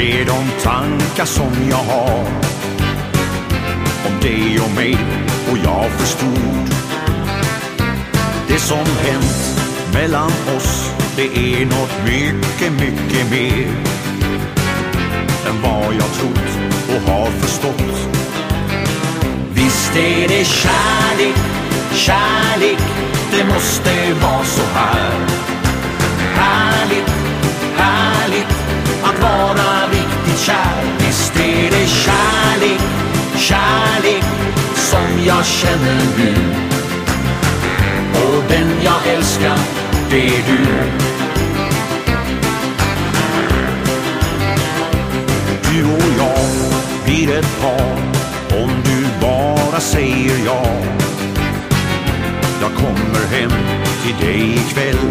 Det är de tankar som jag har om dig och mig och jag förstod det som hänt mellan oss. Det är något mycket, mycket mer än vad jag trott och har förstått. Visst är det kärlek, kärlek, det måste vara så här. Jag känner nu. Och den jag älskar, det är du. Du och jag blir ett par om du bara säger ja. Jag kommer hem till dig ikväll.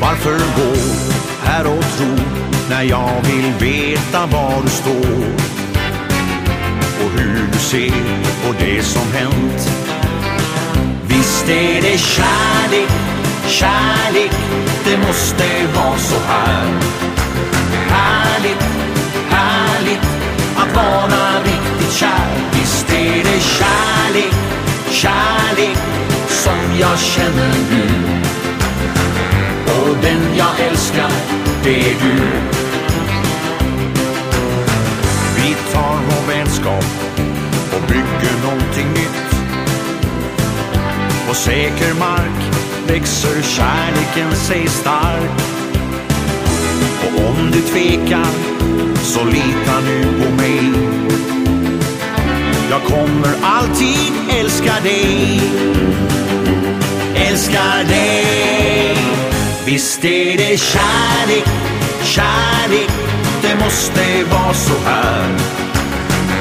Varför gå här och tro när jag vill veta var du står? Du ser på det som hänt. Visst är det kärlek, kärlek, det måste vara så här. Härligt, härligt att vara riktigt kär. Visst är det kärlek, kärlek som jag känner nu. Och den jag älskar, det är du. Vi tar vår vänskap och bygger någonting nytt. På säker mark växer kärleken sig stark. Och om du tvekar så lita nu på mig. Jag kommer alltid älska dig. Älska dig. Visst är det kärlek, kärlek Det måste vara så här.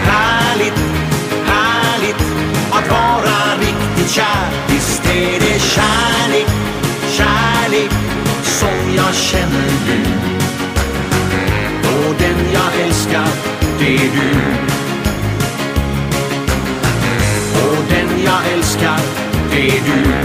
Härligt jag känner nu och den jag älskar, det är du Och den jag älskar, det är du.